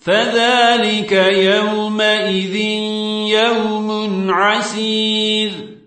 فذلك يومئذ يوم عسير.